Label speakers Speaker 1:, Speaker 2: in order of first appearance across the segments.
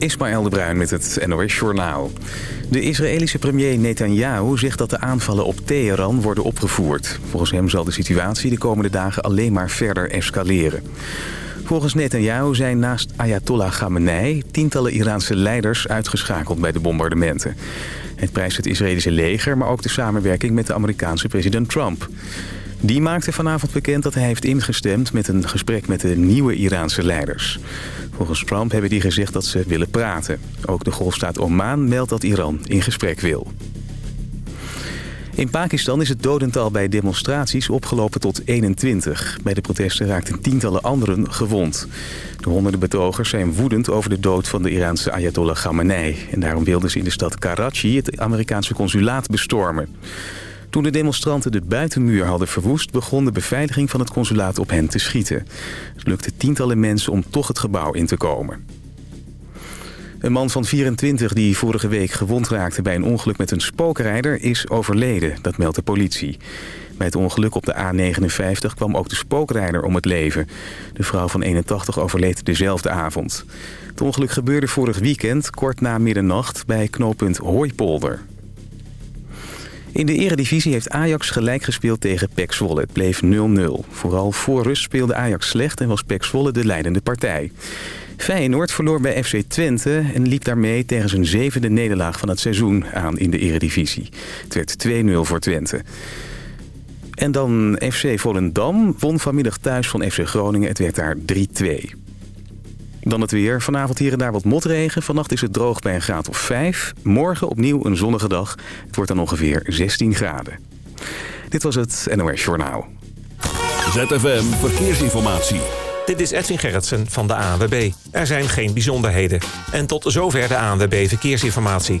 Speaker 1: Ismaël de Bruin met het NOS Journaal. De Israëlische premier Netanyahu zegt dat de aanvallen op Teheran worden opgevoerd. Volgens hem zal de situatie de komende dagen alleen maar verder escaleren. Volgens Netanyahu zijn naast Ayatollah Khamenei... tientallen Iraanse leiders uitgeschakeld bij de bombardementen. Het prijst het Israëlische leger, maar ook de samenwerking met de Amerikaanse president Trump. Die maakte vanavond bekend dat hij heeft ingestemd met een gesprek met de nieuwe Iraanse leiders. Volgens Trump hebben die gezegd dat ze willen praten. Ook de golfstaat Oman meldt dat Iran in gesprek wil. In Pakistan is het dodental bij demonstraties opgelopen tot 21. Bij de protesten raakten tientallen anderen gewond. De honderden betogers zijn woedend over de dood van de Iraanse Ayatollah Khamenei. En daarom wilden ze in de stad Karachi het Amerikaanse consulaat bestormen. Toen de demonstranten de buitenmuur hadden verwoest... begon de beveiliging van het consulaat op hen te schieten. Het lukte tientallen mensen om toch het gebouw in te komen. Een man van 24 die vorige week gewond raakte bij een ongeluk met een spookrijder is overleden, dat meldt de politie. Bij het ongeluk op de A59 kwam ook de spookrijder om het leven. De vrouw van 81 overleed dezelfde avond. Het ongeluk gebeurde vorig weekend, kort na middernacht, bij knooppunt Hooipolder. In de eredivisie heeft Ajax gelijk gespeeld tegen PEC Zwolle. Het bleef 0-0. Vooral voor rust speelde Ajax slecht en was PEC Zwolle de leidende partij. Feyenoord verloor bij FC Twente en liep daarmee tegen zijn zevende nederlaag van het seizoen aan in de eredivisie. Het werd 2-0 voor Twente. En dan FC Volendam won vanmiddag thuis van FC Groningen. Het werd daar 3-2. Dan het weer. Vanavond hier en daar wat motregen. Vannacht is het droog bij een graad of 5. Morgen opnieuw een zonnige dag. Het wordt dan ongeveer 16 graden. Dit was het NOS Journaal.
Speaker 2: ZFM Verkeersinformatie.
Speaker 3: Dit is Edwin Gerritsen van de ANWB. Er zijn geen bijzonderheden. En tot zover de ANWB Verkeersinformatie.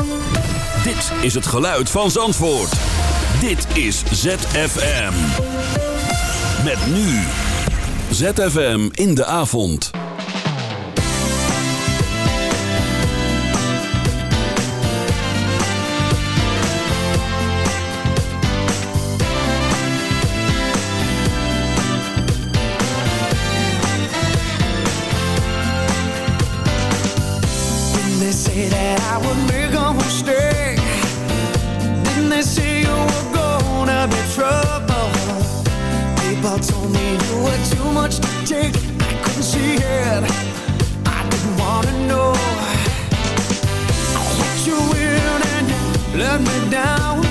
Speaker 2: Dit is het geluid van Zandvoort. Dit is ZFM. Met nu. ZFM in de avond.
Speaker 4: They say that I would make take. I couldn't see it. I didn't wanna know. I let you in and you let me down.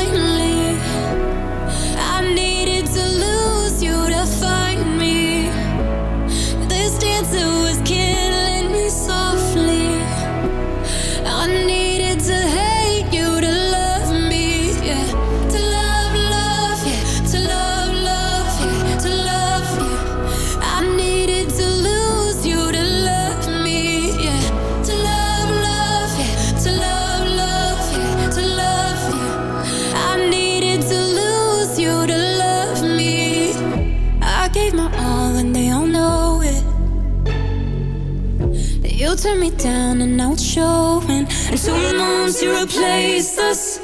Speaker 4: Turned me down and now it's showing.
Speaker 5: And two months you replaced us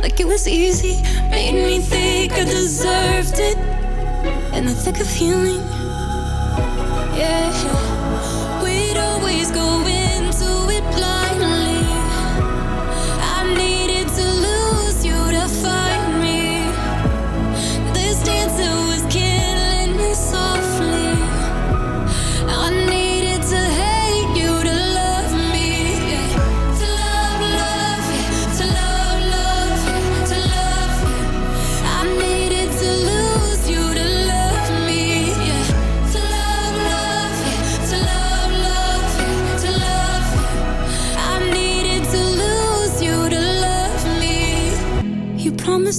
Speaker 5: like it was easy. Made me think I deserved it in the thick of healing. Yeah,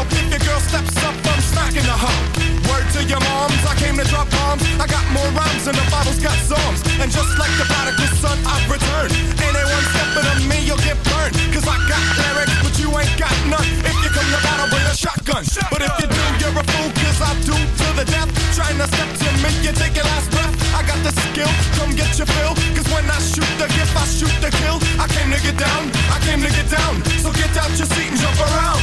Speaker 5: out. If your girl steps up, I'm smacking the hoe. Word to your moms, I came to drop bombs. I got more rhymes than the Bible's got psalms. And just like the prodigal son, I've returned. Anyone stepping on me, you'll get burned. Cause I got lyrics, but you ain't got none. If you come to battle with a shotgun. shotgun. But if you do, you're a fool, cause I do to the death. Trying to step to me, you take your last breath. I got the skill, come get your fill. Cause when I shoot the gift, I shoot the kill. I came to get down, I came to get down. So get out your seat and jump around.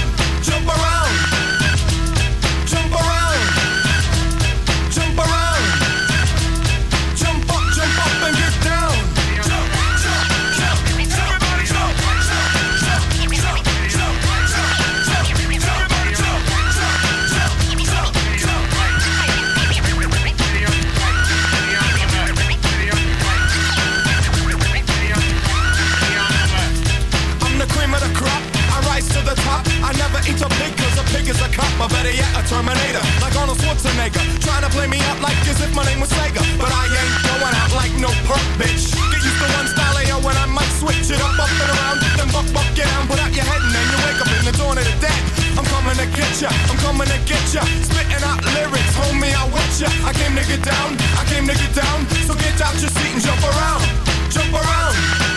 Speaker 5: Schwarzenegger. Trying to play me up like as if my name was Sega. But I ain't going out like no punk bitch. Get used to one style AO when I might switch it up, up and around. Then buck, buck, get down, put out your head and then you wake up in the dawn of the dead. I'm coming to get ya, I'm coming to get ya. Spitting out lyrics, homie, I with ya. I came to get down, I came to get down. So get out your seat and jump around, jump around.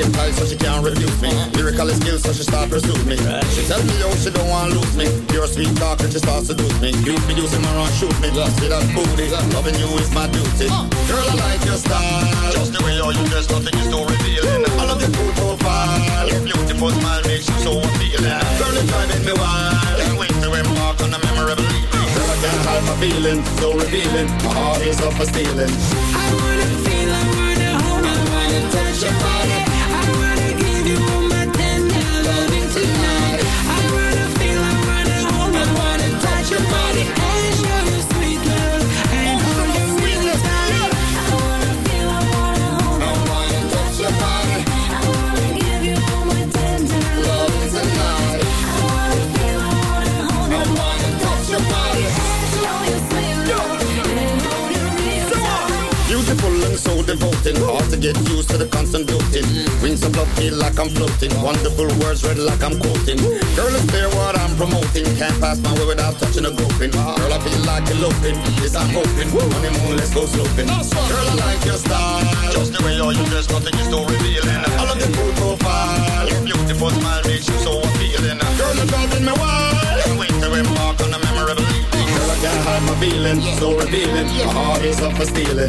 Speaker 5: Lyrical so she can't refuse me. Lyrical skills so she start pursue me. She tell me how she don't want lose me. Your sweet talk and she start seduce me. You be using my run shoot me. Lost with that booty. Loving you is my duty. Girl I like your style. Just the way all you dress nothing is so revealing. I love your cool profile. Your beautiful smile makes you so appealing. Girl it's driving me wild. Can't wait to embark on a memorable evening. Girl I can't hide my feeling So revealing. My heart is up for stealing. I wanna feel I wanna hold I wanna touch your body. devoting. Hard to get used to the constant doting. Wings of love feel like I'm floating. Wonderful words read like I'm quoting. Girl, it's clear what I'm promoting. Can't pass my way without touching a groping. Girl, I feel like eloping. Yes, I'm hoping. Honeymoon, let's go sloping. Girl, I like your style. Just the way all you dress,
Speaker 2: nothing is so revealing. I love your cool profile. Your beautiful smile makes you so
Speaker 6: appealing. Girl, you're driving
Speaker 7: me wild. Can't wait to embark on a memorable evening.
Speaker 6: Girl, I can't
Speaker 7: hide
Speaker 6: my
Speaker 8: feelings, so revealing.
Speaker 2: My heart is up for stealing.